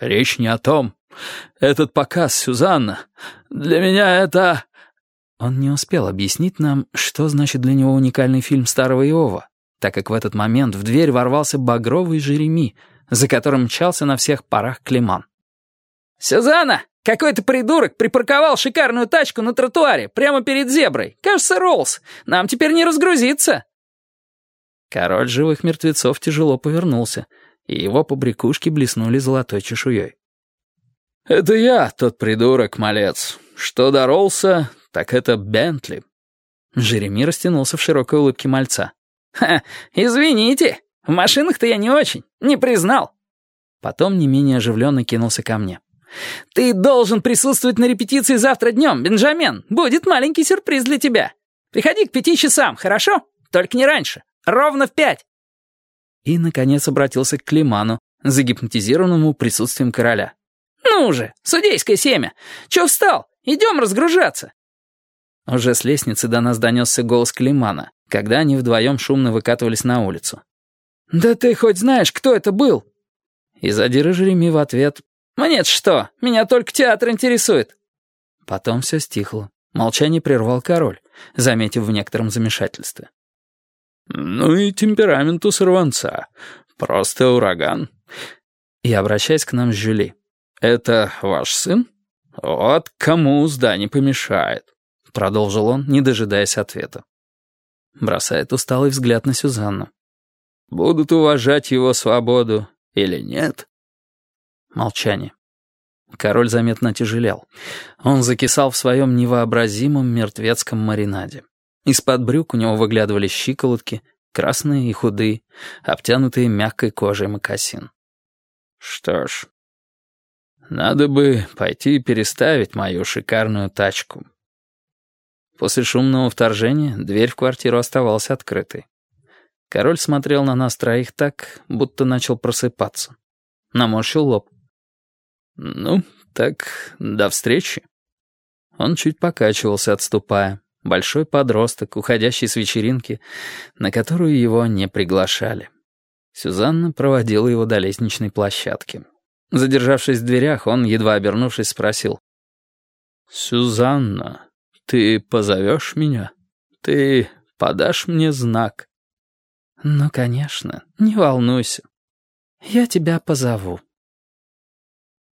Речь не о том. Этот показ, Сюзанна, для меня это...» Он не успел объяснить нам, что значит для него уникальный фильм старого Иова, так как в этот момент в дверь ворвался багровый Жереми, за которым мчался на всех парах Климан. «Сюзанна, какой-то придурок припарковал шикарную тачку на тротуаре, прямо перед зеброй. Кажется, Роллс. Нам теперь не разгрузиться». Король живых мертвецов тяжело повернулся, и его побрякушки блеснули золотой чешуей. «Это я, тот придурок, малец. Что доролся, так это Бентли». Жереми растянулся в широкой улыбке мальца. «Ха, извините, в машинах-то я не очень, не признал». Потом не менее оживленно кинулся ко мне. «Ты должен присутствовать на репетиции завтра днем, Бенджамен. Будет маленький сюрприз для тебя. Приходи к пяти часам, хорошо? Только не раньше. Ровно в пять». И, наконец, обратился к Климану, загипнотизированному присутствием короля. «Ну же, судейское семя! Чё встал? Идем разгружаться!» Уже с лестницы до нас донесся голос Климана, когда они вдвоем шумно выкатывались на улицу. «Да ты хоть знаешь, кто это был?» И задира Жереми в ответ мне что, меня только театр интересует». Потом все стихло. Молчание прервал король, заметив в некотором замешательстве. «Ну и темперамент у сорванца. Просто ураган». И, обращаясь к нам с Жюли, «Это ваш сын? Вот кому узда не помешает», — продолжил он, не дожидаясь ответа. Бросает усталый взгляд на Сюзанну. «Будут уважать его свободу или нет?» Молчание. Король заметно тяжелел. Он закисал в своем невообразимом мертвецком маринаде. Из-под брюк у него выглядывали щиколотки, красные и худые, обтянутые мягкой кожей мокасин. Что ж, надо бы пойти переставить мою шикарную тачку. После шумного вторжения дверь в квартиру оставалась открытой. Король смотрел на нас троих так, будто начал просыпаться. Наморщил лоб. «Ну, так до встречи». Он чуть покачивался, отступая. Большой подросток, уходящий с вечеринки, на которую его не приглашали. Сюзанна проводила его до лестничной площадки. Задержавшись в дверях, он, едва обернувшись, спросил. «Сюзанна, ты позовешь меня? Ты подашь мне знак?» «Ну, конечно, не волнуйся. Я тебя позову».